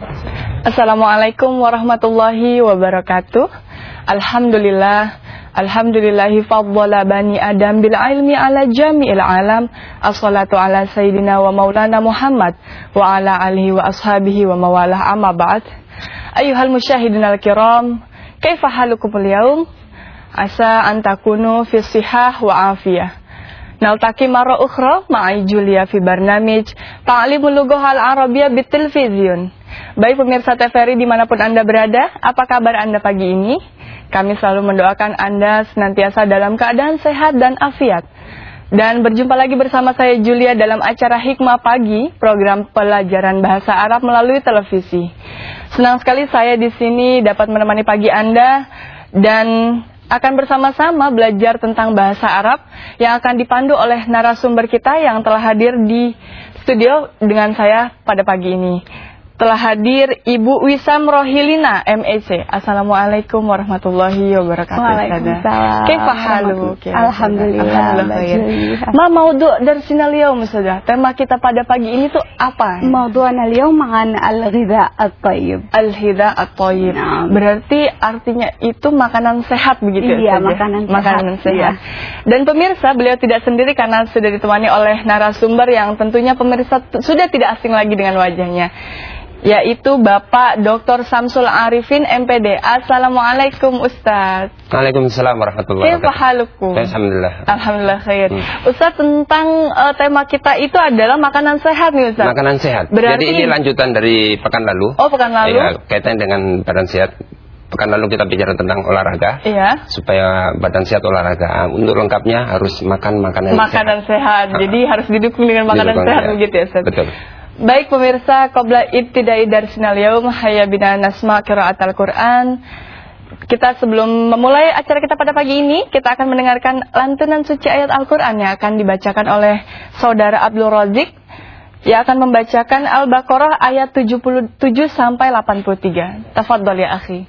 Assalamualaikum warahmatullahi wabarakatuh. Alhamdulillah. Alhamdulillahi faddala bani Adam bil ilmi ala jami'il alam. Assalatu ala sayyidina wa maulana Muhammad wa ala alihi wa ashabihi wa mawalah amma ba'd. Ayuhal musyahidin al-kiram, kaifa halukum al-yawm? Asa an takunu fi sihah wa afiyah. Naltaki mara ukhra ma'i Julia fi barnamij Ta'limul lughah al-arabiyyah bitilvizyun. Baik pemirsa TVRI di mana pun Anda berada, apa kabar Anda pagi ini? Kami selalu mendoakan Anda senantiasa dalam keadaan sehat dan afiat. Dan berjumpa lagi bersama saya Julia dalam acara Hikmah Pagi, program pelajaran bahasa Arab melalui televisi. Senang sekali saya di sini dapat menemani pagi Anda dan akan bersama-sama belajar tentang bahasa Arab yang akan dipandu oleh narasumber kita yang telah hadir di studio dengan saya pada pagi ini telah hadir Ibu Wisam Rohilina MEC. Assalamualaikum warahmatullahi wabarakatuh. Waalaikumsalam. Kefahalu. Alhamdulillah. Alhamdulillah. Ma maudhu dari sini lihatmu Ustazah. Tema kita pada pagi ini tuh apa? Mau al-yawm makan al-ghidha at-tayyib. Al-ghidha at-tayyib. Berarti artinya itu makanan sehat begitu ya Iya, makanan sehat. Makanan sehat. Iya. Dan pemirsa, beliau tidak sendiri karena sudah ditemani oleh narasumber yang tentunya pemirsa sudah tidak asing lagi dengan wajahnya. Yaitu Bapak Dr. Samsul Arifin MPD. Assalamualaikum Ustaz. Waalaikumsalam warahmatullahi halukum? Alhamdulillah. Alhamdulillah khair. Hmm. Ustaz tentang eh, tema kita itu adalah makanan sehat nih Ustaz. Makanan sehat. Berarti- Jadi ini lanjutan dari pekan lalu. Oh pekan lalu? Ya, kaitan dengan badan sehat. Pekan lalu kita bicara tentang olahraga. Iya. Supaya badan sehat olahraga. Untuk lengkapnya harus makan makanan, Makanan sehat. Jadi harus didukung dengan makanan Didukung, sehat ya. begitu ya Ustaz. Betul. Baik pemirsa, qabla ibtidai darsinal yaum hayya bina nasma qiraatal Quran. Kita sebelum memulai acara kita pada pagi ini, kita akan mendengarkan lantunan suci ayat Al-Qur'an yang akan dibacakan oleh saudara Abdul Razik yang akan membacakan Al-Baqarah ayat 77 sampai 83. Tafadhol ya akhi.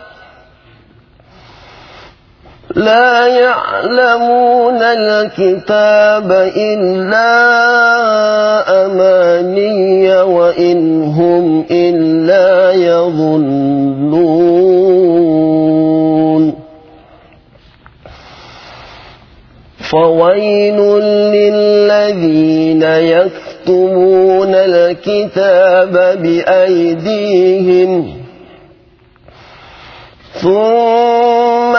لا يعلمون الكتاب إلا أماني وإن هم إلا يظنون. فويل للذين يكتمون الكتاب بأيديهم ثم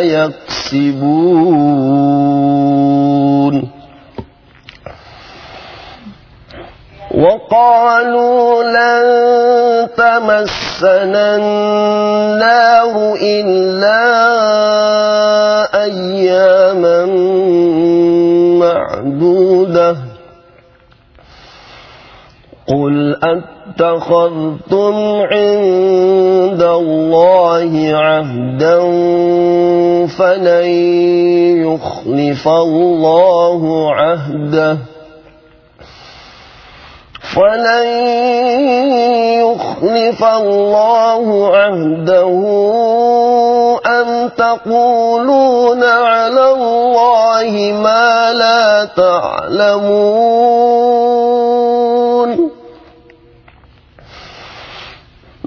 يكسبون. وقالوا لن تمسنا النار إلا أياما معدودة. قل أتخذتم عند الله عهدا فلن يخلف الله عهده فلن يخلف الله عهده أم تقولون على الله ما لا تعلمون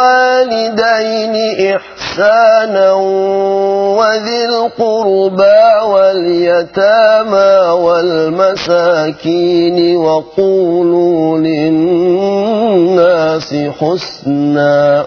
وبالوالدين إحسانا وذي القربى واليتامى والمساكين وقولوا للناس حسنا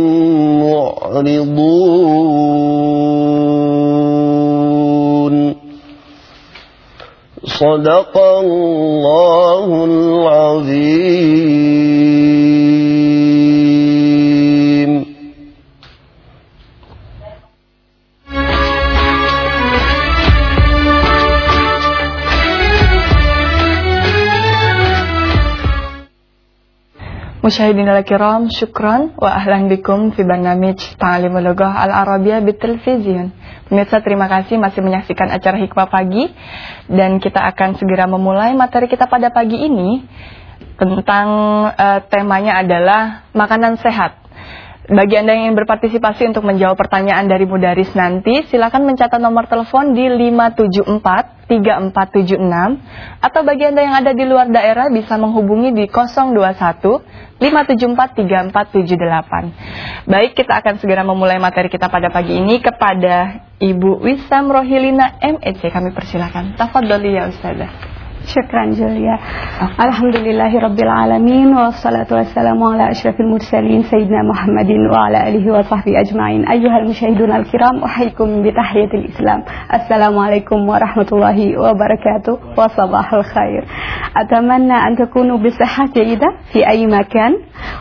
معرضون صدق الله العظيم. Al-kiram, syukran wa ahlan bikum fi barnamij Ta'alimul Lughah Al-Arabiyah Bitelevizyon. Pemirsa terima kasih masih menyaksikan acara Hikmah Pagi dan kita akan segera memulai materi kita pada pagi ini tentang eh, temanya adalah makanan sehat. Bagi Anda yang ingin berpartisipasi untuk menjawab pertanyaan dari Mudaris nanti, silakan mencatat nomor telepon di 574 3476 atau bagi Anda yang ada di luar daerah bisa menghubungi di 021 574 3478. Baik, kita akan segera memulai materi kita pada pagi ini kepada Ibu Wisam Rohilina MEC. Kami persilakan. Tafadholi ya Ustazah. شكرا جزيلا. الحمد لله رب العالمين والصلاة والسلام على أشرف المرسلين سيدنا محمد وعلى آله وصحبه أجمعين. أيها المشاهدون الكرام أحييكم بتحية الإسلام. السلام عليكم ورحمة الله وبركاته وصباح الخير. أتمنى أن تكونوا بصحة جيدة في أي مكان.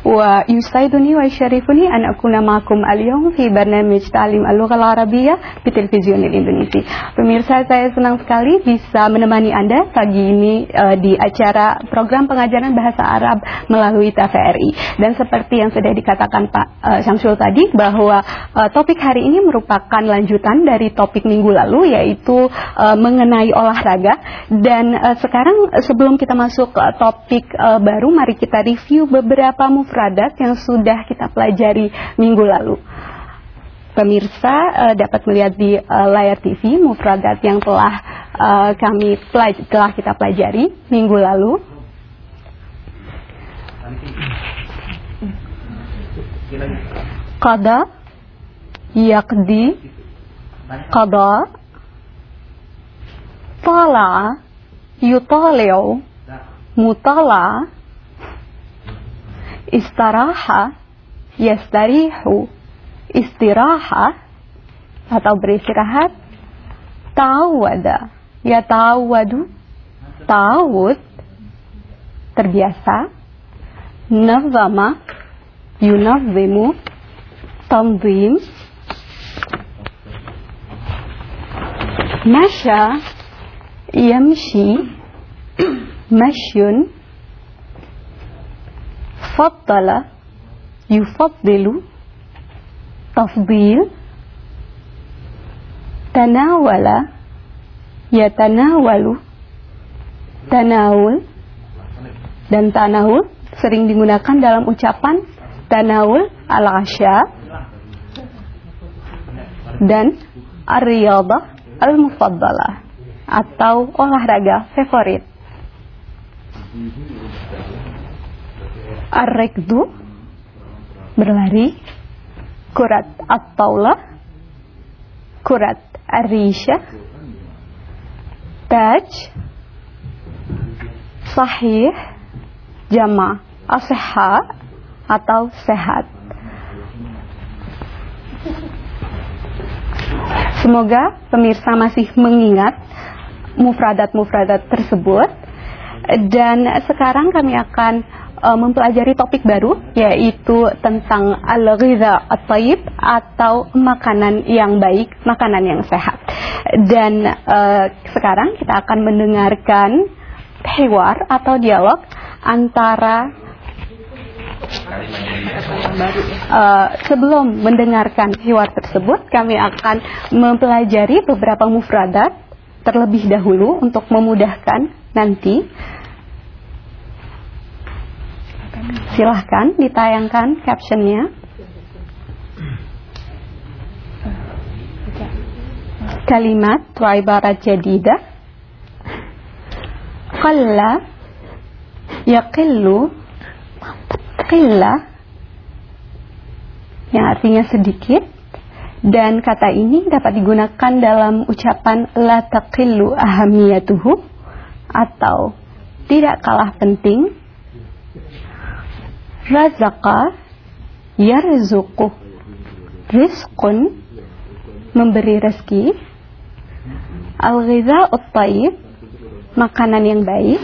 ويسعدني ويشرفني أن أكون معكم اليوم في برنامج تعليم اللغة العربية بتلفزيون الإندونيسي Pemirsa saya senang sekali bisa menemani Anda pagi ini uh, di acara program pengajaran bahasa Arab melalui TVRI. Dan seperti yang sudah dikatakan Pak uh, Syamsul tadi bahwa uh, topik hari ini merupakan lanjutan dari topik minggu lalu yaitu uh, mengenai olahraga. Dan uh, sekarang sebelum kita masuk ke topik uh, baru, mari kita review beberapa mufradat yang sudah kita pelajari minggu lalu pemirsa uh, dapat melihat di uh, layar TV mufradat yang telah uh, kami pelaj telah kita pelajari minggu lalu. Qada yaqdi qada tala yutali'u mutala istaraha yastarihu. Istirahat atau beristirahat tawada. Ya tawadu tawud terbiasa. Nazama yunazzimu tanzim. Masya yamshi mashyun faddala yufaddilu tafdil tanawala yatanawalu tanawul dan tanawul sering digunakan dalam ucapan tanawul al-asya dan ar-riyadah al-mufaddalah atau olahraga favorit. Ar-rekdu berlari, kurat at-taulah, kurat ar-risha, taj, sahih, jama, asihha atau sehat. Semoga pemirsa masih mengingat mufradat-mufradat tersebut. Dan sekarang kami akan uh, mempelajari topik baru yaitu tentang al-ghidha at-tayyib atau makanan yang baik, makanan yang sehat. Dan uh, sekarang kita akan mendengarkan hewar atau dialog antara Uh, sebelum mendengarkan hiwar tersebut, kami akan mempelajari beberapa mufradat terlebih dahulu untuk memudahkan nanti. Silahkan ditayangkan captionnya. Kalimat wa ibarat jadidah. Qalla yaqillu qillah yang artinya sedikit dan kata ini dapat digunakan dalam ucapan la taqillu ahamiyatuhu atau tidak kalah penting razaqa yarzuqu rizqun memberi rezeki. Al-ghidha'ut tayyib makanan yang baik.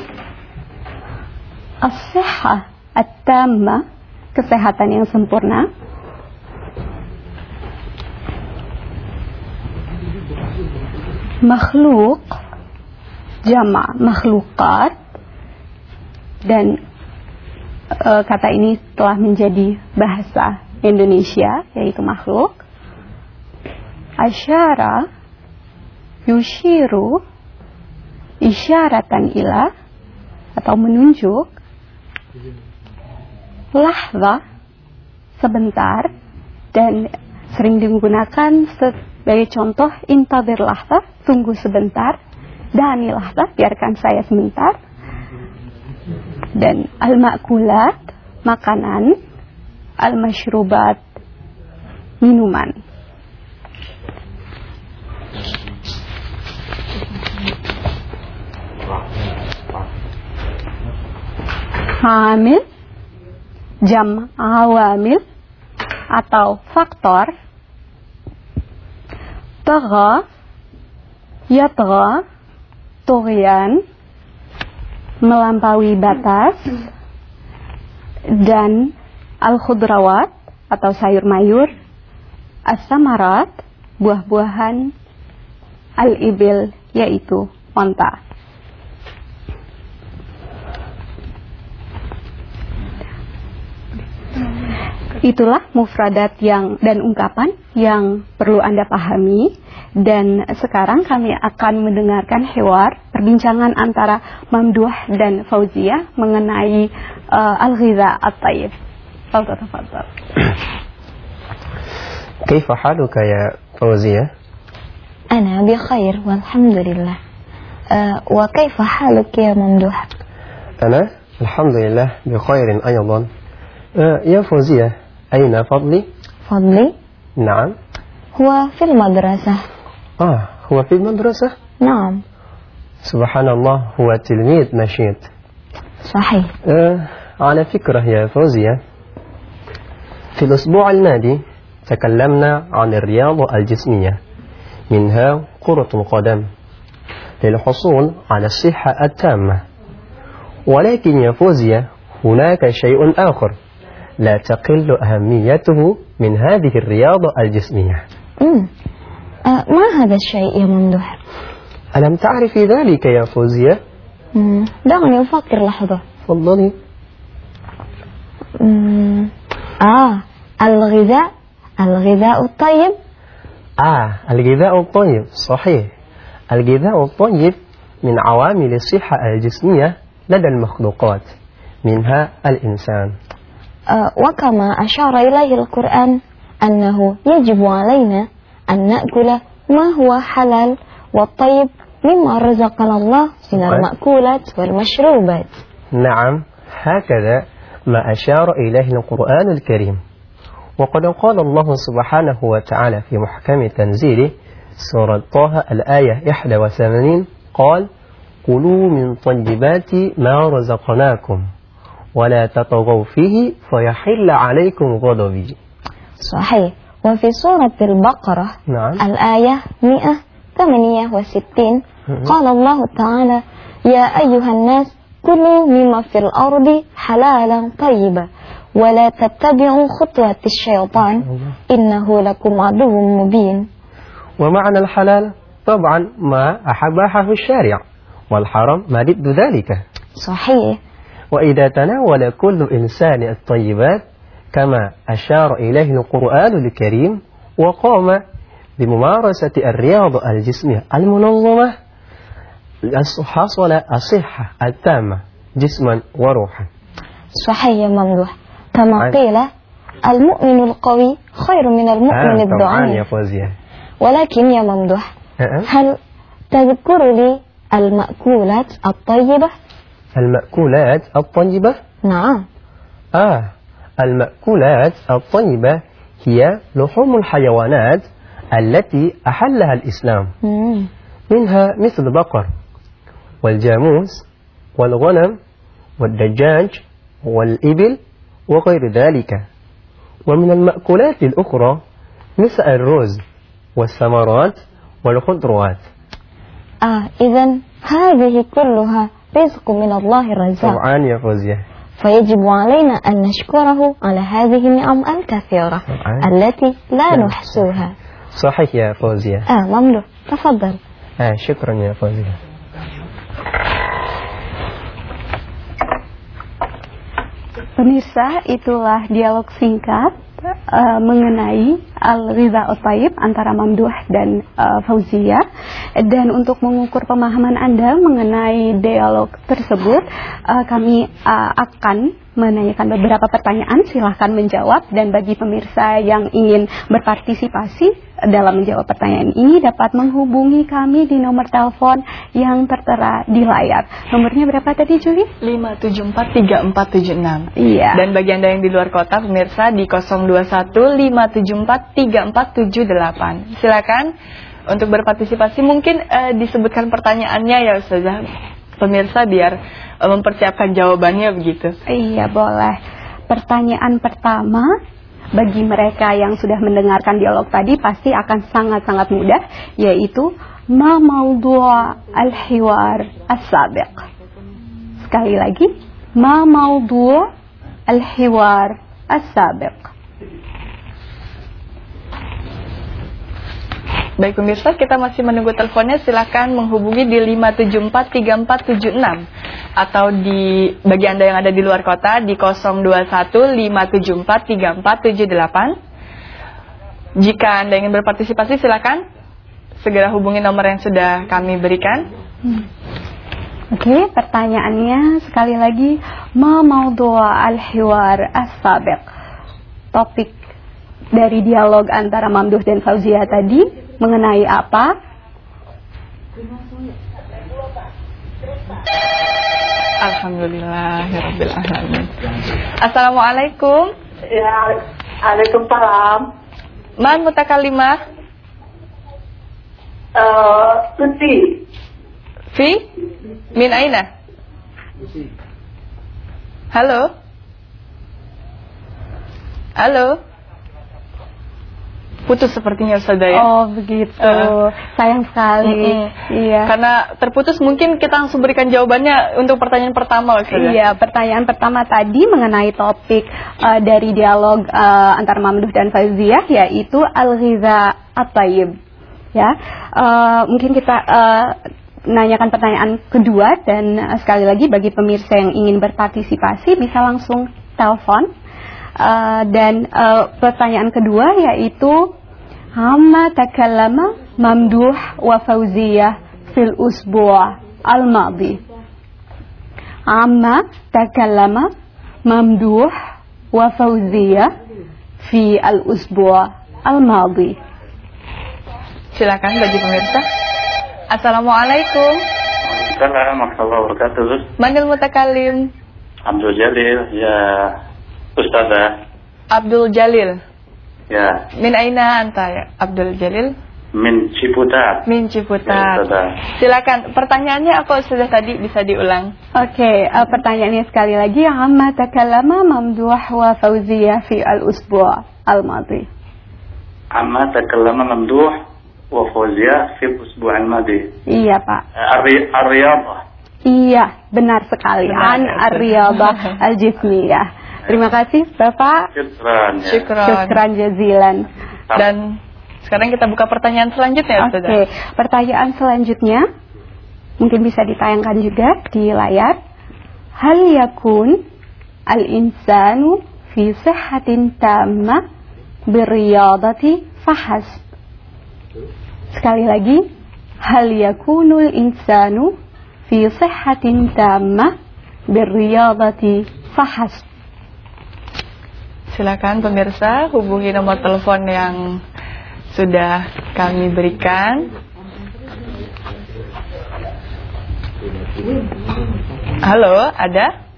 As-sihhah at-tamma, kesehatan yang sempurna. Makhluk, jama, makhlukat, dan e, kata ini telah menjadi bahasa Indonesia, yaitu makhluk. Asyara, yushiru, isyaratan ila, atau menunjuk, lahza sebentar dan sering digunakan sebagai contoh intadir lahza tunggu sebentar dani lahza biarkan saya sebentar dan al-makulat makanan al-mashrubat minuman. Hamil jam awamil atau faktor tagha yatgha tughyan melampaui batas dan al-khudrawat atau sayur mayur as-samarat buah-buahan al-ibil yaitu onta. Itulah mufradat yang dan ungkapan yang perlu Anda pahami dan sekarang kami akan mendengarkan hewar perbincangan antara Mamduh dan Fauzia mengenai uh, al-ghiza at-tayyib. Tafadhal. كيف حالك يا فوزية؟ أنا بخير والحمد لله أه وكيف حالك يا ممدوح؟ أنا الحمد لله بخير أيضا أه يا فوزية أين فضلي؟ فضلي نعم هو في المدرسة آه هو في المدرسة؟ نعم. سبحان الله هو تلميذ نشيط صحيح. آه على فكرة يا فوزية في الأسبوع الماضي تكلمنا عن الرياضة الجسمية منها كرة القدم للحصول على الصحة التامة. ولكن يا فوزية هناك شيء آخر لا تقل أهميته من هذه الرياضة الجسمية. مم. ما هذا الشيء يا ممدوح؟ ألم تعرفي ذلك يا فوزية؟ دعني أفكر لحظة تفضلي. آه الغذاء الغذاء الطيب آه الغذاء الطيب صحيح الغذاء الطيب من عوامل الصحة الجسمية لدى المخلوقات منها الإنسان آه وكما أشار إليه القرآن أنه يجب علينا أن نأكل ما هو حلال والطيب مما رزقنا الله من المأكولات والمشروبات. نعم هكذا ما أشار إليه القرآن الكريم. وقد قال الله سبحانه وتعالى في محكم تنزيله سورة طه الآية 81 قال كلوا من طيبات ما رزقناكم ولا تطغوا فيه فيحل عليكم غضبي. صحيح. وفي سورة البقرة نعم. الآية 168 قال الله تعالى يا أيها الناس كلوا مما في الأرض حلالا طيبا ولا تتبعوا خطوات الشيطان إنه لكم عدو مبين. ومعنى الحلال؟ طبعا ما أحبحه الشارع والحرام ما ضد ذلك. صحيح. وإذا تناول كل إنسان الطيبات كما أشار إليه القرآن الكريم وقام بممارسة الرياضة الجسمية المنظمة حصل الصحة التامة جسما وروحا. صحيح يا ممدوح. كما قيل المؤمن القوي خير من المؤمن آه يا الضعيف. فوزية. ولكن يا ممدوح آه. هل تذكر لي المأكولات الطيبة؟ المأكولات الطيبة؟ نعم. آه. المأكولات الطيبة هي لحوم الحيوانات التي أحلها الإسلام. منها مثل البقر والجاموس والغنم والدجاج والإبل وغير ذلك. ومن المأكولات الأخرى مثل الرز والثمرات والخضروات. آه إذا هذه كلها رزق من الله الرزاق. طبعا يا فوزية. فيجب علينا أن نشكره على هذه النعم الكثيرة طبعاً. التي لا نعم. نحصوها صحيح يا فوزية آه ممدوح تفضل آه شكرا يا فوزية Pemirsa, itulah dialog singkat eh, mengenai Al-Ridha Taib antara Mamduh dan eh, Fauzia. Dan untuk mengukur pemahaman Anda mengenai dialog tersebut, eh, kami eh, akan menanyakan beberapa pertanyaan. Silahkan menjawab. Dan bagi pemirsa yang ingin berpartisipasi dalam menjawab pertanyaan ini dapat menghubungi kami di nomor telepon yang tertera di layar. Nomornya berapa tadi, Juli? 5743476. Iya. Dan bagi Anda yang di luar kota, pemirsa di 0215743478. Silakan untuk berpartisipasi. Mungkin eh, disebutkan pertanyaannya ya Ustazah. Pemirsa biar eh, mempersiapkan jawabannya begitu. Iya, boleh. Pertanyaan pertama bagi mereka yang sudah mendengarkan dialog tadi pasti akan sangat-sangat mudah yaitu ma maudhu' al-hiwar as-sabiq. Sekali lagi, ma maudhu' al-hiwar as-sabiq. Baik pemirsa, kita masih menunggu teleponnya. Silakan menghubungi di 5743476 atau di bagi Anda yang ada di luar kota di 0215743478. Jika Anda ingin berpartisipasi silakan segera hubungi nomor yang sudah kami berikan. Oke, pertanyaannya sekali lagi, ma maudhu' al-hiwar as-sabiq. Topik dari dialog antara Mamduh dan Fauzia tadi mengenai apa? Alhamdulillahirabbil alamin. Assalamualaikum. Ya, Waalaikumsalam. Man mutakalimah Eh, Tuti, fi min aina? Halo? Halo? Putus sepertinya Ustazah ya. Oh, begitu. Uh. Sayang sekali. Mm-mm. Iya. Karena terputus mungkin kita langsung berikan jawabannya untuk pertanyaan pertama Ustazah. Iya, pertanyaan pertama tadi mengenai topik eh, dari dialog eh, antara Mamduh dan Fauziah yaitu al-ghiza at-tayyib. Ya. eh, mungkin kita eh, nanyakan pertanyaan kedua dan sekali lagi bagi pemirsa yang ingin berpartisipasi bisa langsung telepon Uh, dan uh, pertanyaan kedua yaitu Amma takallama mamduh wa fauziyah fil usbu' al-madi. Amma takallama mamduh wa fauziyah fi al-usbu' al-madi. Silakan bagi pemirsa. Assalamualaikum. Assalamualaikum warahmatullahi wabarakatuh. Manil mutakalim. Abdul Jalil, ya Ustazah. Abdul Jalil. Ya, Min aina anta ya Abdul Jalil? min Ciputat. Min Ciputat. Ustazah. Silakan. Pertanyaannya apa sudah tadi bisa diulang? Oke, uh, pertanyaannya sekali lagi Amma takallama mamduh wa fauziyah fi al-usbu' al-madi. Amma takallama mamduh wa fawziyah fi usbu' al-madi. Iya, Pak. Ar- Ar-Riyadah. Iya, benar sekali. Benar, An ya, Ustaz. ar-riyadhah al-jismiyah. Terima kasih, Bapak. Syukran. Ya. Syukran. Syukran jazilan. Dan sekarang kita buka pertanyaan selanjutnya, Oke, Ustazah. pertanyaan selanjutnya mungkin bisa ditayangkan juga di layar. Hal yakun al-insanu fi sihhatin tammah birriyadati fahas. Sekali lagi, hal yakunul insanu fi sihhatin tammah birriyadati fahas. Silakan pemirsa hubungi nomor telepon yang sudah kami berikan. Halo, ada?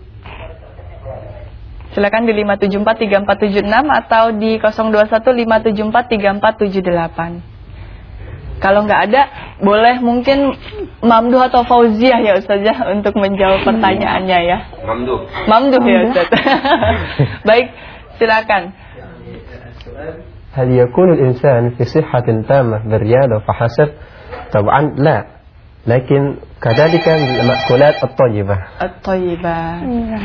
Silakan di 5743476 atau di 0215743478. Kalau nggak ada, boleh mungkin Mamduh atau Fauziah ya Ustazah untuk menjawab pertanyaannya ya. Mamduh. Mamduh ya Ustaz. Baik, silakan. هل يكون الإنسان في صحة تامة بالرياضة فحسب؟ طبعا لا لكن كذلك المأكولات الطيبة At-Thayyibah. Iya.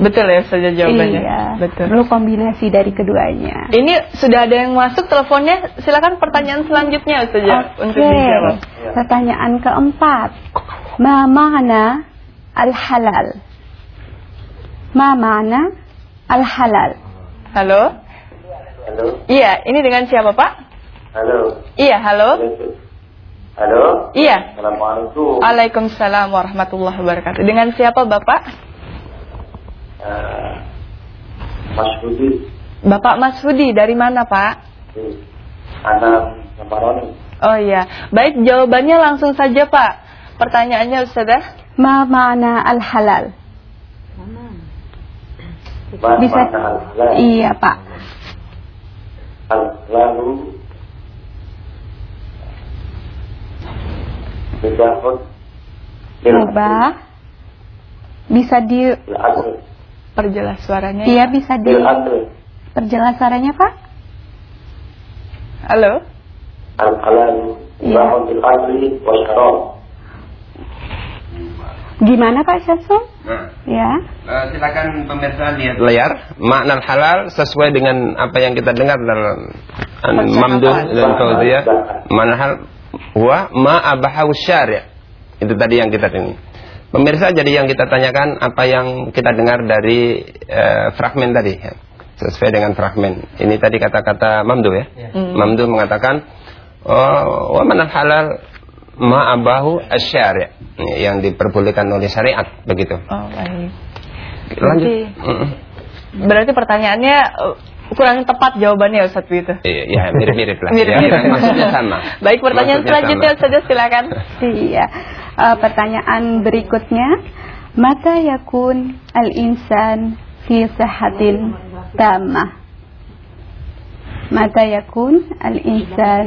Betul ya Ustazah jawabannya? Iya. Betul. Perlu kombinasi dari keduanya. Ini sudah ada yang masuk teleponnya. Silakan pertanyaan selanjutnya Ustazah untuk dijawab. Pertanyaan keempat. Ma ma'na al-halal? Ma ma'na al-halal? Halo? Halo. Iya, ini dengan siapa Pak? Halo. Iya, halo? Halo. Iya. Assalamualaikum. Waalaikumsalam warahmatullahi wabarakatuh. Dengan siapa Bapak? Eh, Mas Budi. Bapak Mas Hudi, dari mana Pak? Anak Samaroni. Oh iya, baik jawabannya langsung saja Pak. Pertanyaannya Ustazah? Ma ma'na al-halal? Bisa. Iya, Pak. Bidahun Coba. Bisa di Perjelas suaranya. Iya, bisa di perjelas suaranya, Pak? Halo? Al-halalu Iya. Syarab Gimana, Pak Syamsul? Nah, Ya. eh, silakan pemirsa lihat layar makna halal sesuai dengan apa yang kita dengar dalam mamduh dan fauziyah makna hal wa ma abahu syari' itu tadi yang kita dengar. Pemirsa jadi yang kita tanyakan apa yang kita dengar dari eh, fragmen tadi? Ya. sesuai dengan fragmen. Ini tadi kata-kata mamduh ya. Mamduh mengatakan oh, wa mana halal ma abahu asyari' yang diperbolehkan oleh syariat begitu Oh, baik. lanjut Berarti-. Berarti pertanyaannya uh, kurang tepat jawabannya Ustaz itu. Iya, ya, mirip-mirip lah. Mirip-mirip. Ya, maksudnya sama. Baik, pertanyaan Maksudnya selanjutnya sama. Ustazah silakan. Iya. Eh, pertanyaan berikutnya, mata yakun al-insan fi sihhatin tammah? Mata yakun al-insan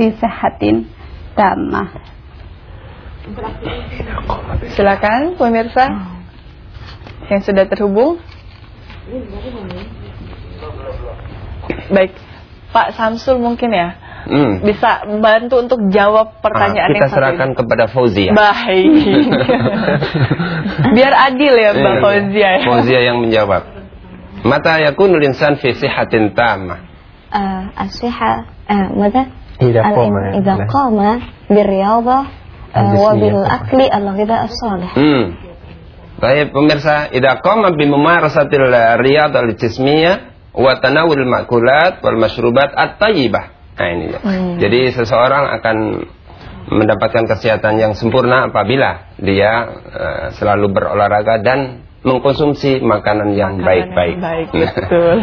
fi sihhatin tammah? Silakan pemirsa yang sudah terhubung. Baik, Pak Samsul mungkin ya Hmm. bisa bantu untuk jawab pertanyaan Ah, kita yang satu serahkan ini. kepada Fauzia. Baik. Biar adil ya Mbak Iya. Fauzia ya. Fauzia yang menjawab. Mata yakunul insan fi sihatin tamah. آه الصحة آه ماذا؟ إذا الإن- قام إذا له. قام بالرياضة Eh, wabil akli hmm. Baik pemirsa, idza qama bi mumarasatil riyadh al-jismiyah wa tanawul makulat wal mashrubat at-tayyibah. Nah ini ya. Hmm. Jadi seseorang akan mendapatkan kesehatan yang sempurna apabila dia uh, selalu berolahraga dan mengkonsumsi makanan yang baik-baik. baik, betul.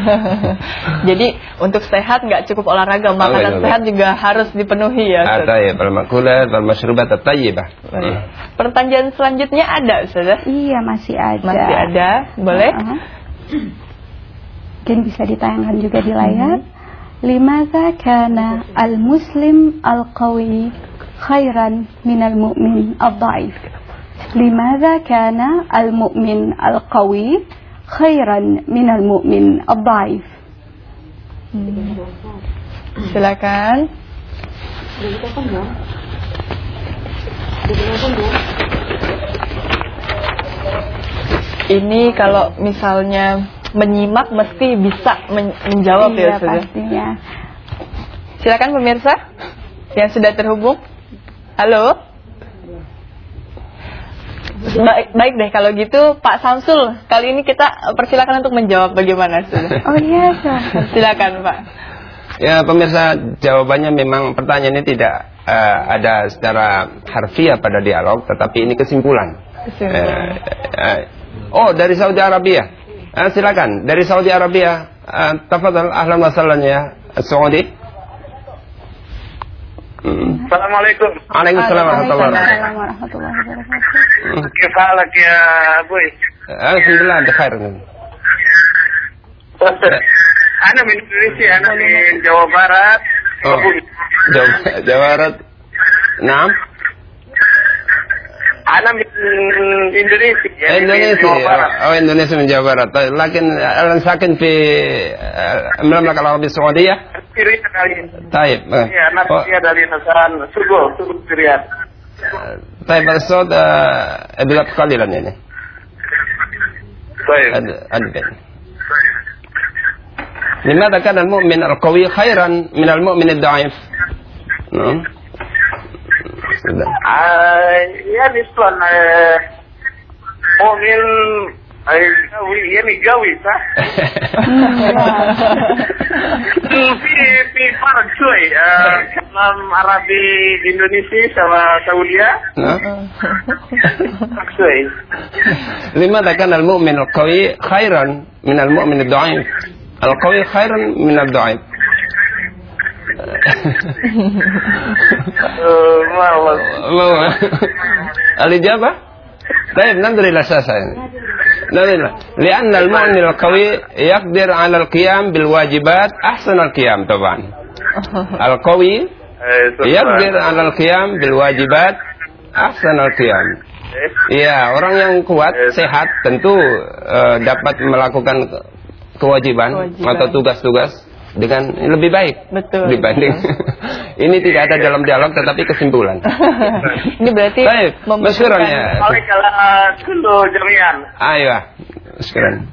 Jadi untuk sehat nggak cukup olahraga, makanan betul. sehat juga harus dipenuhi ya. Wal makulat wal mashrubat at-tayyibah. Baik. Pertanyaan selanjutnya ada ya? Iya masih ada. Masih ada, boleh? Uh-uh. Mungkin bisa ditayangkan juga di layar. Limadha kana al-muslim al-qawi khairan minal mu'min al-da'if? Limadha kana al-mu'min al-qawi khairan minal mu'min al-da'if? Silakan. Ini kalau misalnya menyimak mesti bisa men- menjawab ya Iya ya? pastinya. Silakan pemirsa yang sudah terhubung. Halo. Baik, baik deh kalau gitu Pak Samsul kali ini kita persilakan untuk menjawab bagaimana Ustaz. Oh iya. Silakan Pak. Ya pemirsa jawabannya memang pertanyaan ini tidak eh, ada secara harfiah pada dialog, tetapi ini kesimpulan. Kesimpulan. Eh, eh, oh dari Saudi Arabia, Eh, silakan dari Saudi Arabia, uh, tafadhal ahlan wa sahlan ya Saudi. Hmm. Assalamualaikum. Waalaikumsalam warahmatullahi wabarakatuh. Assalamualaikum warahmatullahi wabarakatuh. كيف حالك يا ابوي؟ Alhamdulillah بخير. انا من اندونيسيا انا من جوا بارات Oh, Jawa, Jawa Barat. Naam. انا من اندونيسيا يعني من Indonesia. جوا بارات. Oh, Indonesia من Jawa Barat. طيب، لكن أنا ساكن في آه، المملكة العربية السعودية. Syria dari طيب. آه. Iya, anak Oh, saya dari Nasaran Sugo, Sugo Syria. طيب الصوت آه، ادلت قليلا يعني طيب أد- أدبن لماذا كان المؤمن القوي خيرا من المؤمن الضعيف نعم آه، يعني اصلا آه، مؤمن آه، قوي يعني قوي صح؟ في في فرق شوي آه، كلام عربي اندونيسي sama Saudia نعم. فرق شوي لماذا كان المؤمن القوي خيرا من المؤمن الضعيف القوي خيرا من الضعيف آه، ما الله الإجابة طيب ننظر إلى الأساس يعني. ننظر إلى- لأن المؤمن القوي يقدر على القيام بالواجبات أحسن القيام طبعا القوي آه، شكراً. يقدر على القيام بالواجبات أحسن القيام Ya, orang yang kuat, sehat tentu eh, dapat melakukan ke- kewajiban, Kewajiban. atau tugas-tugas dengan lebih baik. Betul. Dibanding betul. ini tidak ada dalam dialog tetapi kesimpulan. Ini berarti baik meskipun oleh kalangan dulu ayo sekarang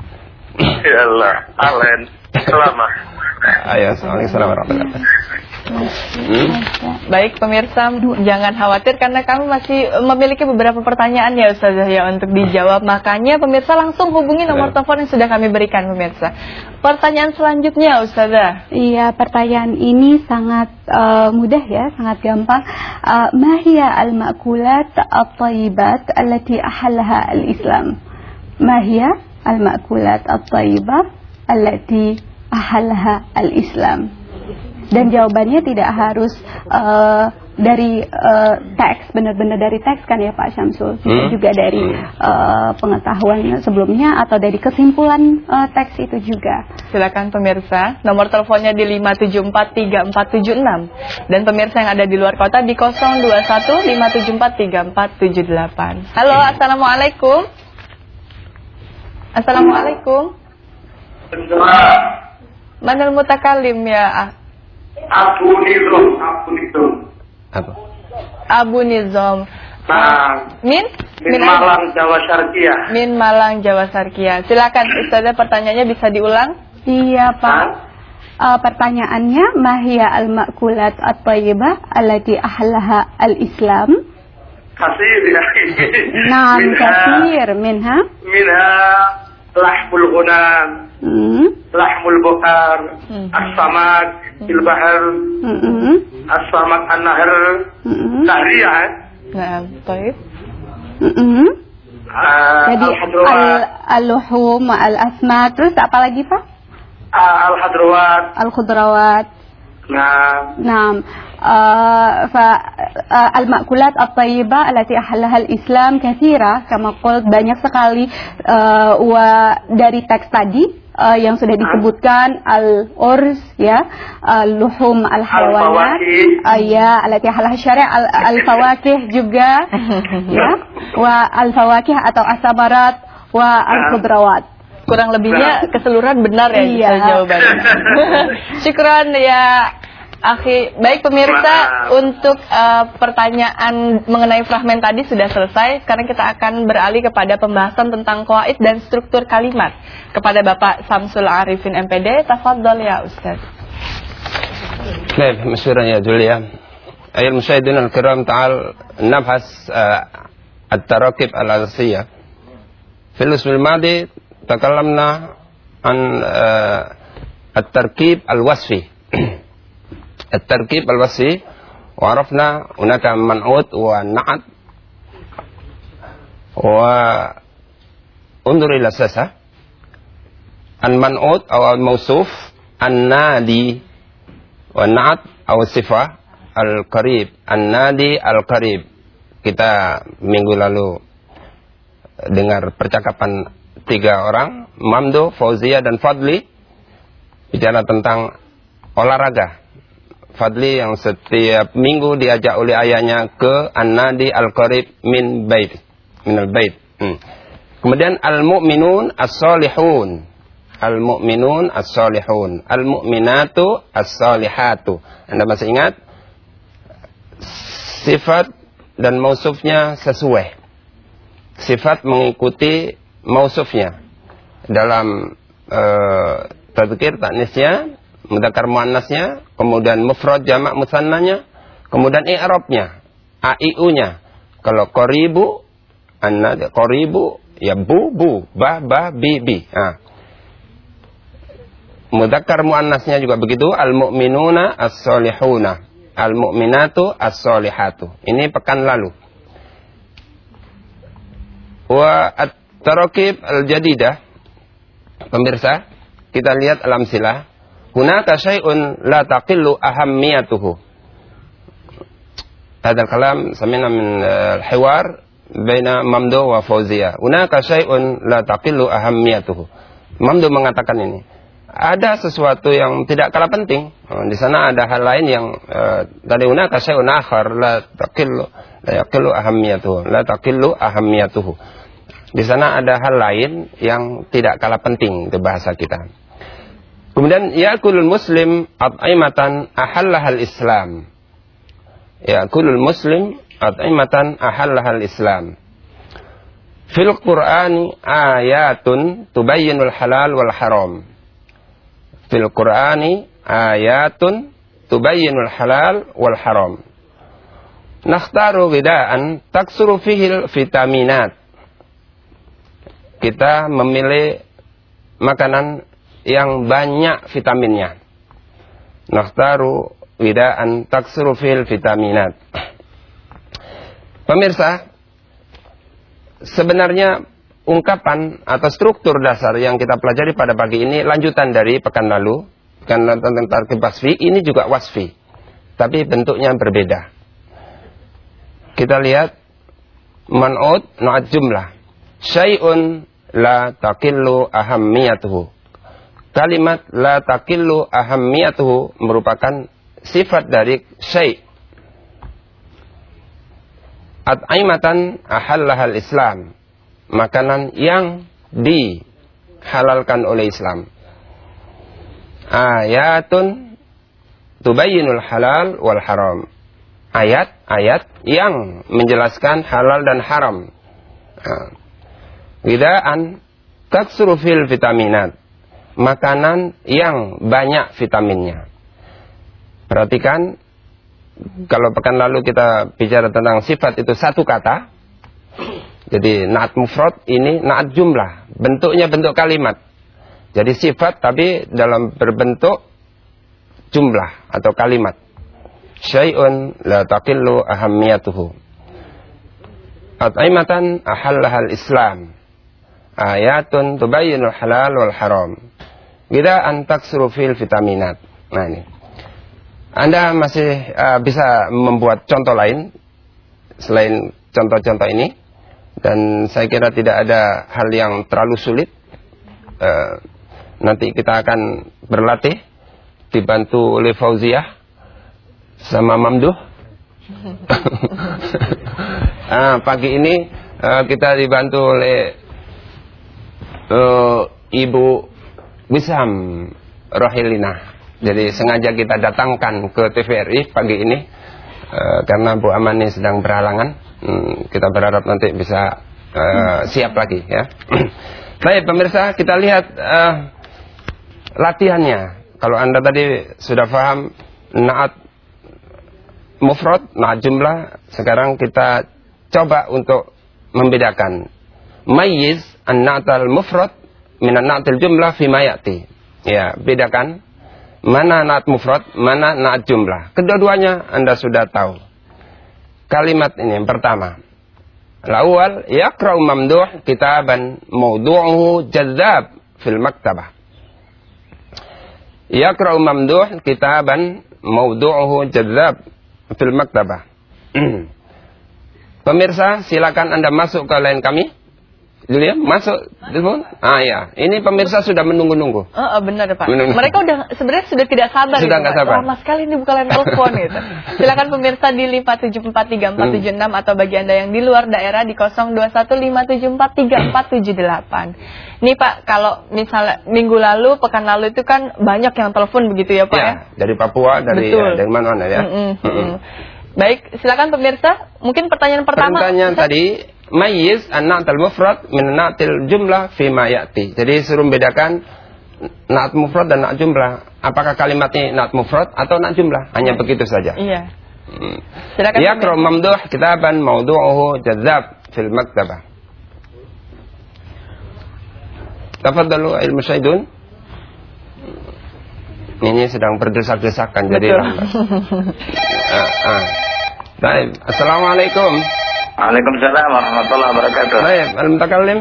ya Allah Alen. Ayo, assalamualaikum warahmatullahi wabarakatuh. Hmm? Baik pemirsa, jangan khawatir karena kami masih memiliki beberapa pertanyaan ya Ustazah ya untuk dijawab. Makanya pemirsa langsung hubungi nomor telepon yang sudah kami berikan pemirsa. Pertanyaan selanjutnya Ustazah. Iya, pertanyaan ini sangat eh, mudah ya, sangat gampang. Uh, ma hiya al-ma'kulat at-tayyibat allati ahallaha al-Islam? Ma hiya al-ma'kulat at-tayyibah allati ahallaha al-Islam? Dan jawabannya tidak harus eh, dari eh, teks, benar-benar dari teks kan ya Pak Syamsul, bisa Hmm. juga dari eh, pengetahuan sebelumnya atau dari kesimpulan eh, teks itu juga. Silakan pemirsa, nomor teleponnya di 5743476 dan pemirsa yang ada di luar kota di 0215743478. Halo, Assalamualaikum. Assalamualaikum. Manal mutakalim ya Abu Nizam Abu Nizam Apa? Abu Nizam. Nah, Min? min? Malang Jawa Syarkiah Min Malang Jawa Sarkia. Silakan Ustazah pertanyaannya bisa diulang? Iya Pak. Eh, pertanyaannya mahia al-makulat at-tayyibah allati ahlaha al-Islam? Kasir ya Naam Minha- kathir minha lahmul gunam, hmm. lahmul bokar, hmm. as-samak, ilbahar, hmm. as-samak an-nahr, hmm. tahriyah. Nah, baik. Hmm. Ah, Jadi al-luhum, al al-asma, terus apa lagi Pak? Ah, Al-hadrawat. Al-khudrawat. Nah. Nah, فالمأكولات الطيبة التي أحلها الإسلام كثيرة كما قلت banyak sekali uh, wa dari teks tadi uh, yang sudah disebutkan al-urs ya al-luhum al-hayawanat Al-fawakih. uh, ya alati ahlah syari' al- al-fawakih juga ya wa al-fawakih atau asamarat wa al-khudrawat Kurang lebihnya keseluruhan benar ya Iya. Ustaz, jawabannya. Syukran ya Oke, baik pemirsa, untuk uh, pertanyaan mengenai fragmen tadi sudah selesai. Sekarang kita akan beralih kepada pembahasan tentang koaid dan struktur kalimat kepada Bapak Samsul Arifin MPD. Tafadhol ya Ustaz. Baik, masyuran ya Julia. Ayat musyahidin al-kiram ta'al nabhas eh, at-tarakib al-azasiyah. Filus bil madi takallamna an eh, at-tarkib al-wasfi. التركيب الوصفي التركيب الوصفي وعرفنا هناك منعوت ونعت وانظر إلى الساسة المنعوت أو الموصوف النادي والنعت أو الصفة القريب النادي al-qarib kita minggu lalu dengar percakapan tiga orang Mamdo, Fauzia dan Fadli bicara tentang olahraga Fadli yang setiap minggu diajak oleh ayahnya ke An-Nadi Al-Qarib min bait min al-bait Hmm. kemudian al-mu'minun as-salihun Al-mu'minun as-salihun. Al-mu'minatu as-salihatu. Anda masih ingat? Sifat dan mausufnya sesuai. Sifat mengikuti mausufnya. Dalam uh, tadkir taknisnya, mudakar muannasnya, kemudian mufrad jamak musannanya, kemudian i'rabnya, aiu-nya. Kalau qaribu, anna qaribu ya bu bu, ba ba bi bi. Nah, Mudzakkar muannasnya juga begitu, al-mu'minuna as-solihuna, al-mu'minatu as-solihatu. Ini pekan lalu. Wa at-tarakib al-jadidah, pemirsa, kita lihat alam silah Hunaka syai'un la taqillu ahammiyatuhu. هذا الكلام سمعنا من الحوار بين ممدو وفوزية هناك شيء لا تقل أهميته Mamdu mengatakan ini ada sesuatu yang tidak kalah penting. Oh, Di sana ada hal lain yang uh, tadi hunaka syai'un akhar la taqillu la yaqillu ahammiyatuhu, la taqillu ahammiyatuhu. Di sana ada hal lain yang tidak kalah penting itu bahasa kita. Kemudian yakulul muslim at'imatan ahallahal islam. Yakulul muslim at'imatan ahallahal islam. Fil Qur'ani ayatun tubayyinul halal wal haram. Fil Qur'ani ayatun tubayyinul halal wal haram. Nakhtaru ghidaan taksuru fihil vitaminat. Kita memilih makanan yang banyak vitaminnya. Nakhtaru ghidaan taksuru fihil vitaminat. Pemirsa, sebenarnya ungkapan atau struktur dasar yang kita pelajari pada pagi ini lanjutan dari pekan lalu karena tentang tarkib wasfi ini juga wasfi tapi bentuknya berbeda kita lihat man'ud nu'ad jumlah syai'un la taqillu ahammiyatuhu kalimat la taqillu ahammiyatuhu merupakan sifat dari syai' at'aimatan ahallahal Islam. Makanan yang dihalalkan oleh Islam. Ayatun tubayyinul halal wal haram. Ayat-ayat yang menjelaskan halal dan haram. Widaan taksuru fil vitaminat. Makanan yang banyak vitaminnya. Perhatikan kalau pekan lalu kita bicara tentang sifat itu satu kata, Jadi naat mufrad ini naat jumlah, bentuknya bentuk kalimat. Jadi sifat tapi dalam berbentuk jumlah atau kalimat. Syai'un la taqillu ahammiyatuhu. At'imatan ahallahal Islam. Ayatun tubayyinul halal wal haram. Bila antaksuru fil vitaminat. Nah ini. Anda masih uh, bisa membuat contoh lain selain contoh-contoh ini dan saya kira tidak ada hal yang terlalu sulit. Uh, nanti kita akan berlatih dibantu oleh Fauziah sama Mamduh. ah, pagi ini uh, kita dibantu oleh uh, Ibu Wisam Rohilina. Jadi sengaja kita datangkan ke TVRI pagi ini uh, karena Bu Amani sedang berhalangan. Hmm, kita berharap nanti bisa uh, siap lagi ya. Baik pemirsa, kita lihat uh, latihannya. Kalau anda tadi sudah paham naat mufrad, naat jumlah, sekarang kita coba untuk membedakan. Mayyiz an-na'tal mufrad min an-na'til jumlah fi mayati. Ya, bedakan mana naat mufrad, mana naat jumlah. Kedua-duanya Anda sudah tahu kalimat ini yang pertama. Al-awwal yaqra'u mamduh kitaban mawdu'uhu jadzab fil maktabah. Yaqra'u mamduh kitaban mawdu'uhu jadzab fil maktabah. Pemirsa, silakan Anda masuk ke line kami. Julia, masuk telepon. Ah ya, ini pemirsa sudah menunggu-nunggu. Oh, oh, benar Pak. Menunggu. Mereka udah sebenarnya sudah tidak sabar. Sudah nggak sabar. Lama sekali ini buka line telepon gitu. Silakan pemirsa di 5743476 Hmm. atau bagi Anda yang di luar daerah di 0215743478. Nih Pak, kalau misalnya minggu lalu, pekan lalu itu kan banyak yang telepon begitu ya Pak ya? Ya, dari Papua, dari Betul. ya, dari mana-mana ya. Mm-mm, Mm-mm. mm-mm. Baik, silakan pemirsa. Mungkin pertanyaan pertama. Pertanyaan tadi, mayyiz an-na'tal mufrad min na'til jumlah fi ma ya'ti. Jadi suruh bedakan na'at mufrad dan na'at jumlah. Apakah kalimatnya na'at mufrad atau na'at jumlah? Hanya begitu saja. Iya. Hmm. Silakan. Pemirsa. mamduh kitaban mawdu'uhu jadzab fil maktabah. Tafadhalu al musyaidun. Ini sedang berdesak-desakan jadi lambat. Ah, ah. Baik. Assalamualaikum. Waalaikumsalam warahmatullahi wabarakatuh. Baik, al-mutakallim?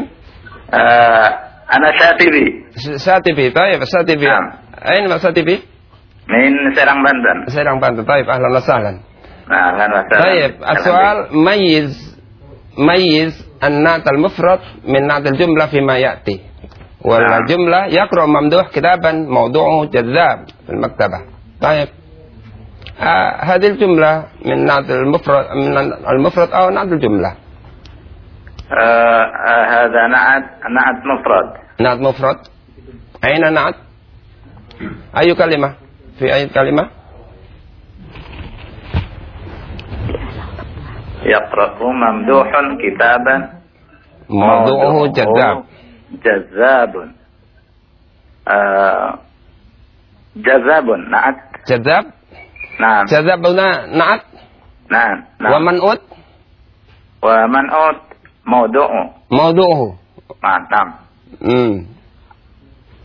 Uh, eh, ana Syatibi. Syatibi, baik, Syatibi. Nah. Ain Pak Syatibi? Min Serang Banten. Serang Banten, baik, ahlan wa sahlan. Nah, ahlan wa sahlan. Baik, soal mayyiz mayyiz an natal mufrad min natal jumlah fi ma ya'ti. Wal nah. jumlah yaqra mamduh kitaban mawdu'uhu jadzab fil maktabah. Baik. هذه الجملة من نعت المفرد من المفرد أو نعت الجملة. آه، آه، هذا نعت نعت مفرد. نعت مفرد. أين نعت؟ أي كلمة؟ في أي كلمة؟ يقرأ ممدوح كتابا. موضوعه جذاب. جذاب. آه، جذاب. نعت. جذاب؟ نعم جذاب هنا نعت نعم نعم ومنعوت ومنعوت موضوع موضوعه نعم نعم مم.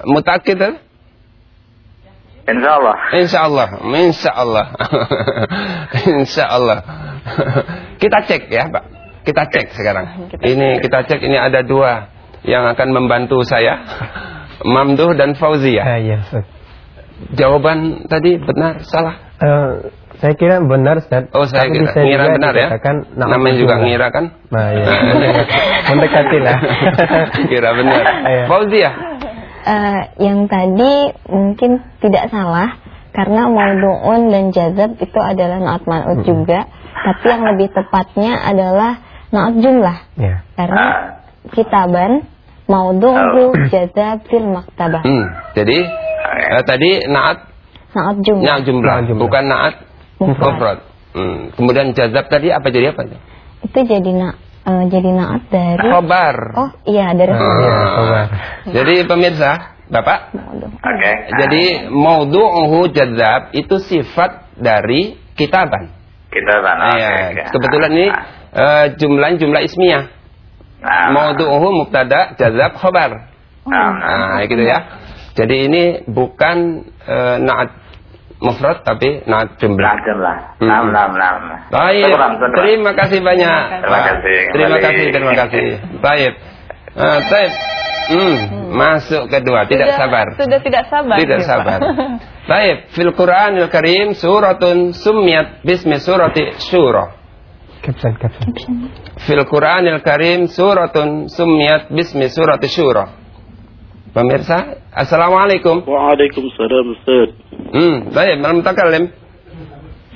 متأكد هذا؟ إن شاء الله إن شاء الله إن شاء الله إن شاء الله kita cek ya Pak kita cek sekarang ini kita cek ini ada dua yang akan membantu saya Mamduh dan Fauzia Ah, ya, Ustaz. jawaban tadi benar salah Eh, saya kira benar Ustaz. oh saya Tapi kira. ngira juga benar ya? na'am namanya juga ngira kan? Nah, ya. Mendekati lah. kira benar. Iya. Fauzia? Eh, yang tadi mungkin tidak salah karena maudu'un dan jazab itu adalah naat man'ut juga. Tapi yang lebih tepatnya adalah naat jumlah Ya. karena kitaban maudu'u jazab fil maktabah. Hmm, jadi eh, tadi naat naat jumlah naat jumlah, Naat jumlah. bukan naat Mufrad. Hmm. Kemudian jazab tadi apa jadi apa? itu jadi na eh, jadi naat dari Khobar. oh iya dari Ah, ya, khobar. Jadi pemirsa, Bapak. Oke. jadi maudhu'uhu jazab itu sifat dari kitaban. kita sana. Iya, kebetulan ini eh, jumlahnya jumlah ismiyah. Nah. Maudu'uhu mubtada, jazab, khabar. Nah, gitu ya. Jadi ini bukan eh, naat mufrad tapi naat jumlah. Nah. Hmm. Nah, nah, nah, nah. Baik, terima kasih banyak. Terima kasih. Terima kasih, terima kasih. Baik. Eh, Taib. Hmm, masuk kedua, tidak Sudah- sabar. Sudah tidak sabar. Tidak Pak. sabar. Baik, fil Qur'anil Karim suratun sumiyat bismi surati Syura. Kapsan, kapsan. Fil Qur'anil Karim suratun sumiyat bismi surati Syura. Pemirsa, Assalamualaikum. Waalaikumsalam Ustaz. Hmm, baik, malam mutakallim.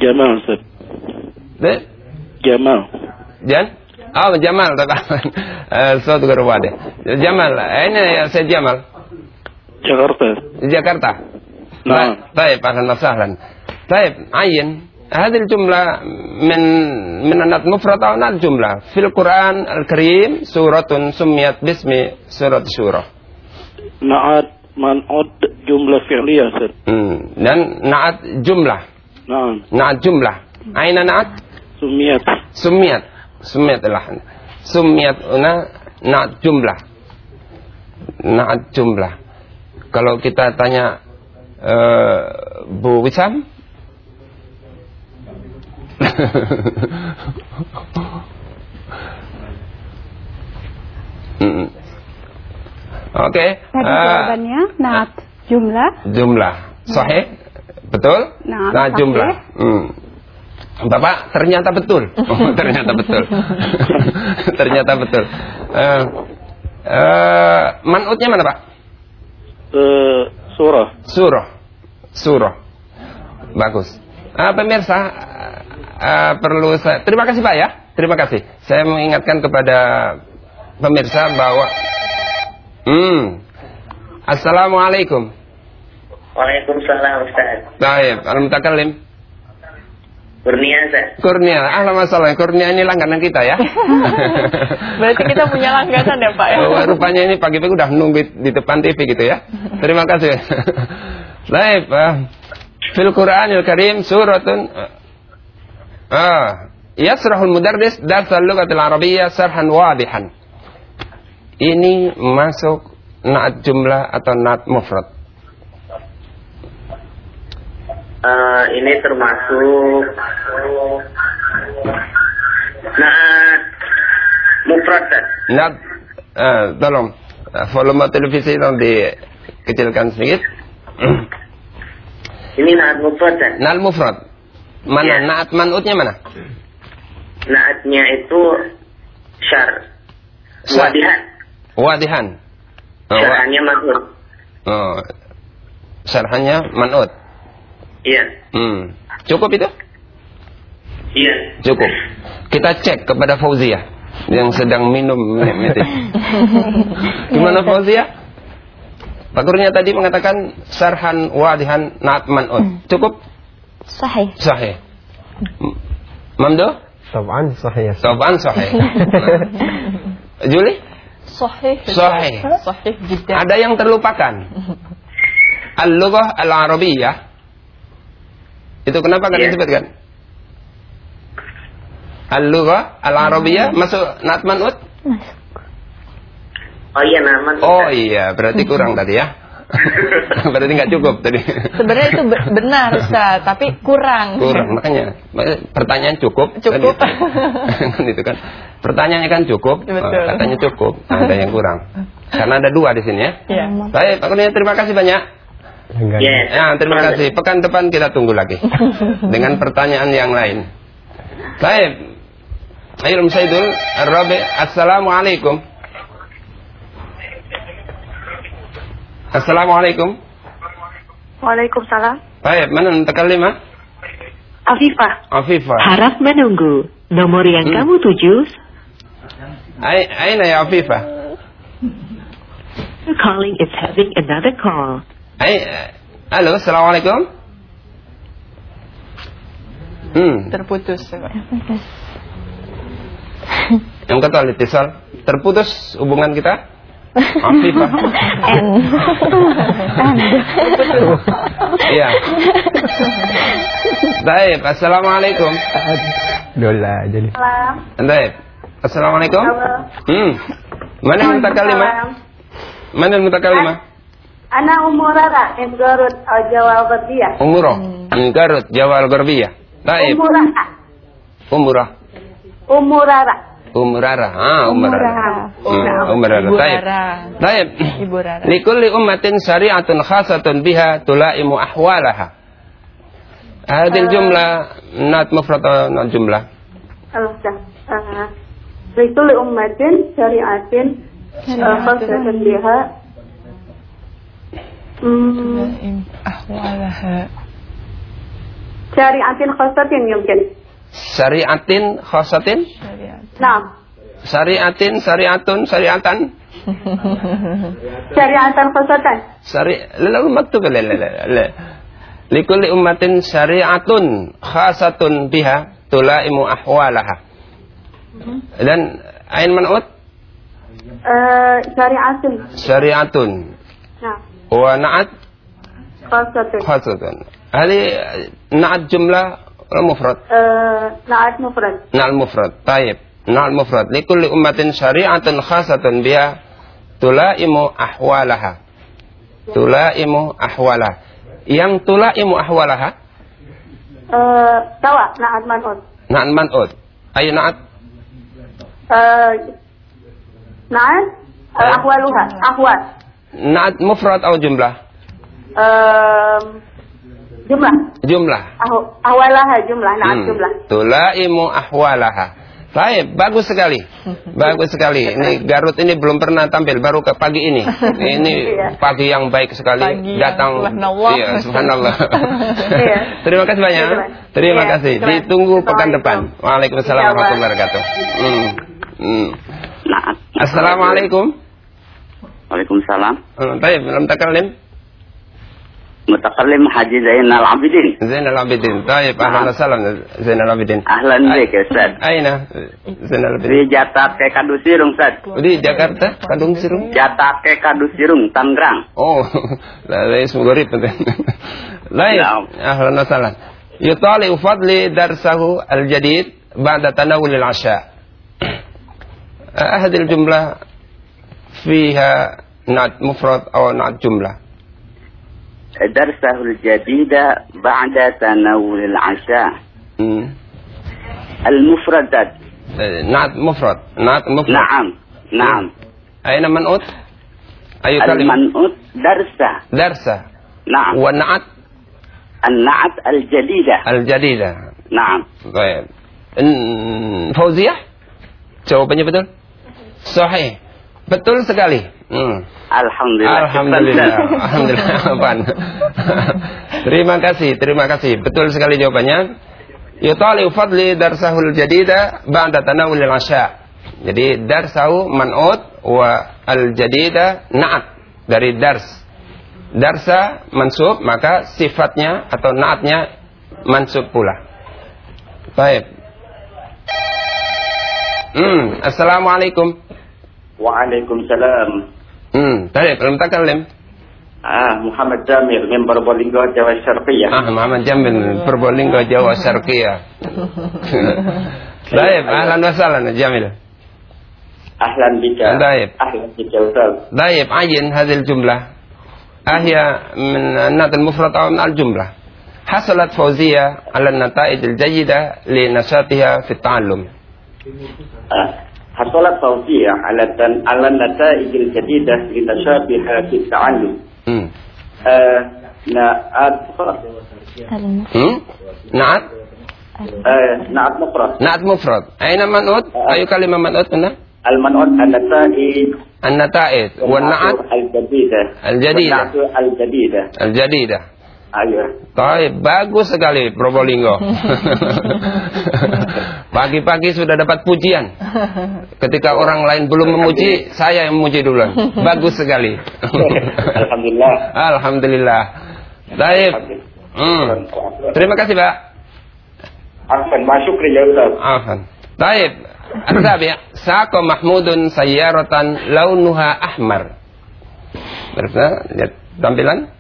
Jamal Ustaz. Baik. Jamal. Jan? Oh, Jamal طبعا صوت غير واضح جمال أين يا سيد جمال؟ Jakarta. جاكرتا نعم. طيب أهلا وسهلا طيب عين هذه الجملة من من النات مفرد أو نات جملة في القرآن الكريم سورة سميت باسم سورة الشورى naat manot jumlah fi'liyah Ustaz. Hmm. Dan naat jumlah. Naam. Naat jumlah. Aina naat? Sumiyat. Sumiyat. Sumiyat lah. Sumiyat una naat jumlah. Naat jumlah. Kalau kita tanya uh, Bu Wisam Hmm. Oke. Tadi eh, jawabannya naat jumlah. jumlah. Sahih? Betul? Nah, nah jumlah. Hmm. bapak ternyata betul. Oh, ternyata betul. Ternyata betul. Eh, eh, manutnya mana pak? Eh, surah. surah. Surah. Bagus. Ah, pemirsa eh, perlu saya terima kasih pak ya. Terima kasih. Saya mengingatkan kepada pemirsa bahwa hmm assalamualaikum Waalaikumsalam Ustaz. Baik, al-mutakallim. Kurnia Ustaz. Kurnia, ahlan masalah. Kurnia ini langganan kita ya. Berarti kita punya langganan ya Pak ya? Oh, rupanya ini pagi-pagi udah nunggu di depan TV gitu ya. Terima kasih. Baik, uh, fil Qur'anil Karim suratun ah, yasrahul mudarris darsal lughatil arabiyyah sarhan wadihan. Ini masuk naat jumlah atau naat mufrad. Eh, ini termasuk Nah, mufrad. Naat, eh, tolong volume televisi tolong dikecilkan sedikit. Ini naat mufrad. Naat mufrad. Mana Ya. naat manutnya mana? Naatnya itu syar. Syar. Wadihan. Syarahannya manut. Oh. Syarahannya manut. Oh, iya. Hmm. Cukup itu? Iya. Cukup. Kita cek kepada Fauzia yang sedang minum metik. Gimana iya, Fauzia? Pakurnya tadi mengatakan sarhan wadihan naat manut. Hmm. Cukup? Sahih. Sahih. Hmm. Mamdo? Taban sahih. Taban sahih. Juli? Sahih. Sahih. Sahih jiddan. Ada yang terlupakan. Al-lughah al-arabiyyah. Itu kenapa kan Iya. disebutkan? Al-lughah al-arabiyyah masuk naat manut? Oh iya nama. Oh iya, berarti kurang tadi ya. berarti nggak cukup tadi. Sebenarnya itu be- benar Ustaz, tapi kurang. kurang makanya pertanyaan cukup Cukup. kan gitu. Kan itu kan pertanyaannya kan cukup Betul. oh, katanya cukup ada yang kurang karena ada dua di sini ya Iya. baik Pak Kurnia terima kasih banyak. Yes. Ya, terima kasih. Pekan depan kita tunggu lagi dengan pertanyaan yang lain. Baik. Ayo Saidul. Assalamualaikum. Assalamualaikum. Waalaikumsalam. Baik, mana mutakallimah? Afifah. Afifah. Harap menunggu. Nomor yang Hmm. kamu tuju, Ai- Aina ya Afifah? calling is having another call. Ai, halo, Assalamualaikum. Hmm, Terputus. Pak. yang kata litisal. Terputus hubungan kita? Afif N Iya Baik, Assalamualaikum Dola jadi Baik, Assalamualaikum hmm. Mana mutakalimah? Mana mutakalimah? Ana umurara min Garut Jawa Jawa Garbiyah. Umuro min Garut Jawa Garbiyah. Baik. Umurara. Umurah. Umurara. Umrara. Ah, umrara. Hmm, umrara. Ibu Taib. Rara. Taib. Ibu Rara. Likulli ummatin syari'atun khasatun biha tulaimu ahwalaha. Hadil jumlah not mufrad atau not jumlah? Al-Jah. Likulli ummatin syari'atin khasatan biha. Hmm, Ahwalaha. syari'atin khasatin yumkin. Syari'atin khasatin? Naam. Syari'atin, syari'atun, syari'atan. Syari'atan khasatan. Syari lalu maktub. Likulli ummatin syari'atun khasatun biha tulaimu ahwalaha. Dan ain man'ut Eh, syari'atin. syari'atun Naam. wa na'at Khasatun. khasatun. Hadi na'at jumlah wala mufrad? Eh, Na'at mufrad. Na'al mufrad. Tayyib. Na'al mufrad. Likulli ummatin syari'atun khasatun biha tulaimu ahwalaha. Tulaimu ahwalaha. Yang tulaimu ahwalaha Eh, Tawa. Na'at man'ud. na'an man'ud. Ayo na'at Eh, Na'at. Ahwaluha. Ahwal. na'at mufrad atau jumlah? Jumlah. Jumlah. Ahu- Ahwalaha jumlah. Na'at Hmm. jumlah. Tulaimu ahwalaha. Baik, bagus sekali. Bagus sekali. Ini Garut ini belum pernah tampil baru ke pagi ini. Ini Iya. pagi yang baik sekali Pagi datang. subhanallah. Iya, subhanallah. Iya. Terima kasih banyak. Terima Iya, kasih. terima. Ditunggu pekan depan. Waalaikumsalam Iya, warahmatullahi wabarakatuh. Hmm. Hmm. Naat. Assalamualaikum. Waalaikumsalam. Hmm, Taib, lam takalim. Mutakallim Haji Zainal Abidin. Zainal Abidin. Taib, ahlan wa salam Zainal Abidin. Ahlan bik ya Ustaz. Aina Zainal Abidin. Di Jatake Kadusirung Ustaz. Di Jakarta, Kadung Sirung. Jatake Kadusirung, Tangerang. Oh, لا لا اسمه غريب لا نعم. اهلا وسهلا يطالع فضل درسه الجديد بعد تناول العشاء هذه الجملة فيها نعت مفرد أو نعت جملة درسه الجديد بعد تناول العشاء. مم. المفردات. نعت مفرد نعت مفرد نعم. نعم. أين منعوت أي كلمة المنعوت درسه. درسة نعم. والنعت النعت الجديدة. الجديدة نعم. Hmm, Fauziah? Jawabannya betul? Sahih. Betul sekali. Hmm. Alhamdulillah. Alhamdulillah. Alhamdulillah. Terima kasih, terima kasih. Betul sekali jawabannya. Yutali fadli darsahul jadida ba'da tanawul al-asya. Jadi darsahu man'ud wa al-jadida na'at dari dars. Darsa mansub maka sifatnya atau naatnya mansub pula. Baik. Hmm, assalamualaikum. Waalaikumsalam. Hmm, baik, المتكلم. Ah, Muhammad Jamil, min Probolinggo, Jawa Syarqiyah. Ah, Muhammad Jamil, Purbolinggo, Jawa Syarqiyah. Baik, ahlan wa sahlan Jamil. Ahlan bika. Baik. Ahlan bika, Ustaz. طيب عين هذه الجملة أهي من النات المفرد أو من الجملة حصلت فوزية على النتائج الجيدة لنشاطها في التعلم Ah, حصلت فوزية على التن... على النتائج الجديدة لنشاطها في التعلم. مم. آه، نعت هم؟ نعت آه، نعت مفرد. نعت مفرد أين منعوت أي كلمة منعوت هنا المنعوت النتائج النتائج والنعت الجديدة. الجديدة. والنعت الجديدة. الجديدة أيوه. Baik, bagus sekali Probolinggo. Pagi-pagi sudah dapat pujian. Ketika orang lain belum memuji, saya yang memuji dulu Bagus sekali. Alhamdulillah. Alhamdulillah. Baik. Hmm. Terima kasih, Pak. Afan, masuk ya Ustaz. Afan. Baik. Al-Sabi, Sako Mahmudun sayyaratan launuha ahmar. berapa lihat tampilan.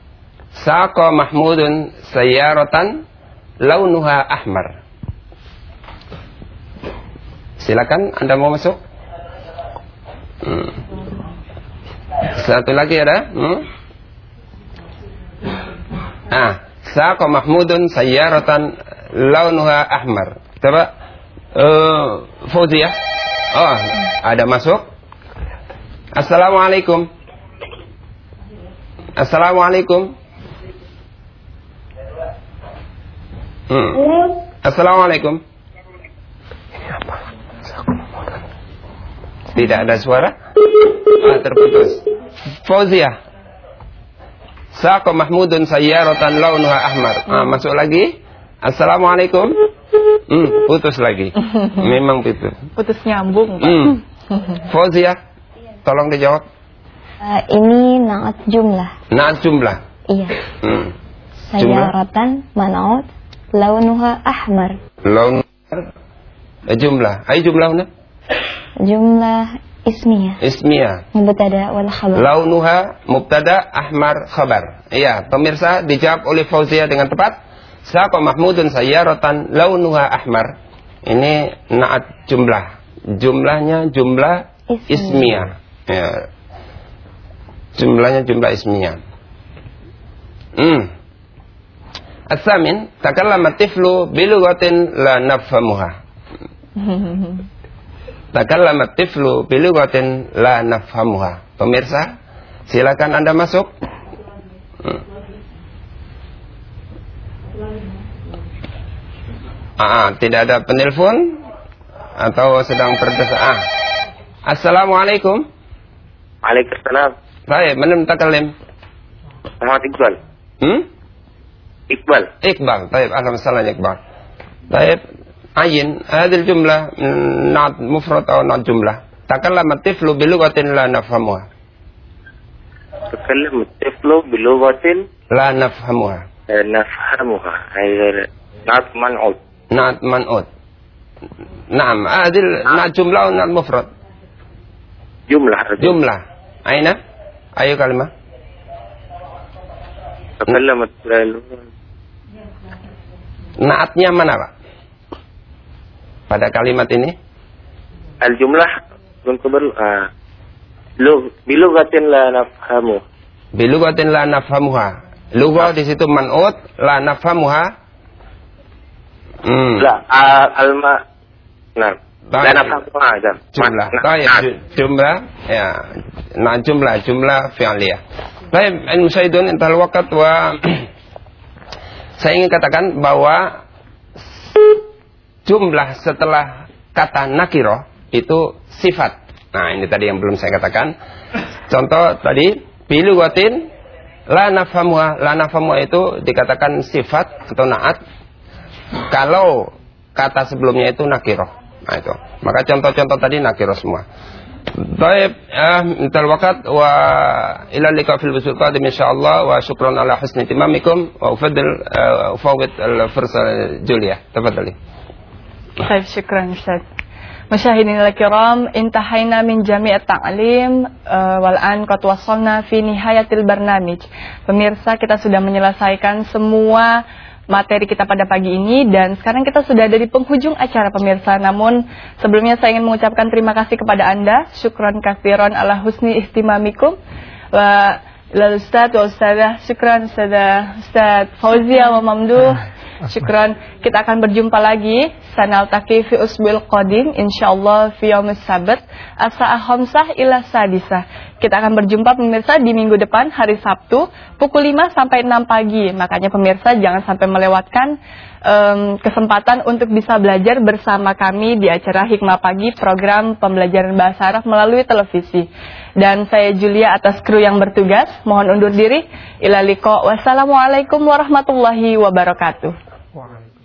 Sako Mahmudun sayyaratan launuha ahmar. Silakan Anda mau masuk. Hmm. Satu lagi ada? Hmm? Ah, saqa Mahmudun sayyaratan launuha ahmar. Coba uh, Fauzia. Oh, ada masuk. Assalamualaikum. Assalamualaikum. Hmm. Assalamualaikum. Tidak ada suara? Ah, terputus. Fauzia. Saqa Mahmudun sayyaratan launuha ahmar. Ah, masuk lagi. Assalamualaikum. Hmm, putus lagi. Memang putus. Putus nyambung, Pak. Hmm. Fauzia, tolong dijawab. Uh, ini naat jumlah. Naat jumlah. Iya. Hmm. Sayyaratan manaut launuha ahmar. Laun eh, jumlah. Ayo jumlahnya. Jumlah ismiyah. Ismiyah. Mubtada wal khabar. Launuha mubtada ahmar khabar. Iya, pemirsa dijawab oleh Fauzia dengan tepat. Saqa Mahmudun sayyaratan launuha ahmar. Ini naat jumlah. Jumlahnya jumlah Ismiyah. ismiyah. Ya. Jumlahnya jumlah ismiyah. Hmm. As-samin takallama tiflu bilughatin la nafhamuha. Takallama tiflu bilugatin la nafhamuha. Pemirsa, silakan Anda masuk. Hmm. Ah, ah tidak ada penelpon atau sedang berdesak. Ah. Assalamualaikum. Waalaikumsalam. Baik, mana mutakalim? Muhammad Iqbal. Hmm? Iqbal. Iqbal. Baik, alhamdulillah Iqbal. Baik, إقبال. طيب عين هذه الجملة نعت مفرد أو نعت جملة تكلم الطفل بلغة لا نفهمها تكلم الطفل بلغة لا نفهمها لا نفهمها هي نعت منعوت نعت منعوت نعم هذه نعت جملة أو نعت مفرد جملة جملة أين أي كلمة تكلم Naatnya mana Pak? pada kalimat ini? Al-jumlah tunqibul uh, ah, bilugatin la nafhamu. Bilugatin la nafhamuha. Lugha ah. di situ man'ut la nafhamuha. Hmm. La alma. Nah. La nafhamuha. Jumlah. Nah, Baik, nah. jumlah. Ya. Nah, jumlah jumlah fi'liyah. Baik, Al-Musaidun intal waktu wa saya ingin katakan bahwa jumlah setelah kata nakiro itu sifat. Nah, ini tadi yang belum saya katakan. Contoh tadi bilugatin la nafhamuha. La nafhamuha itu dikatakan sifat atau naat kalau kata sebelumnya itu nakiro. Nah itu. Maka contoh-contoh tadi nakiro semua. Baik, eh, mintal wakat wa ila liqa fil busul qadim insyaallah wa syukran ala husni timamikum wa uh, ufawwid al-fursa Julia. Tafadhali. طيب شكرا أستاذ مشاهدينا الكرام انتهينا من جميع التعليم uh, والآن قد وصلنا في نهاية البرنامج Pemirsa kita sudah menyelesaikan semua materi kita pada pagi ini dan sekarang kita sudah ada di penghujung acara pemirsa namun sebelumnya saya ingin mengucapkan terima kasih kepada Anda syukran kathiran ala husni istimamikum wa ilal ustaz wa ustazah syukran ustazah ustaz Fauzia wa Mamduh Syukran. Kita akan berjumpa lagi sanal taki fi usbil qadim insyaallah fi yaumis sabat as-sa'ah khamsah ila sadisah. Kita akan berjumpa pemirsa di minggu depan hari Sabtu pukul 5 sampai 6 pagi. Makanya pemirsa jangan sampai melewatkan em, kesempatan untuk bisa belajar bersama kami di acara Hikmah Pagi program pembelajaran bahasa Arab melalui televisi. Dan saya Julia atas kru yang bertugas mohon undur diri. Ila liqa. Wassalamualaikum warahmatullahi wabarakatuh.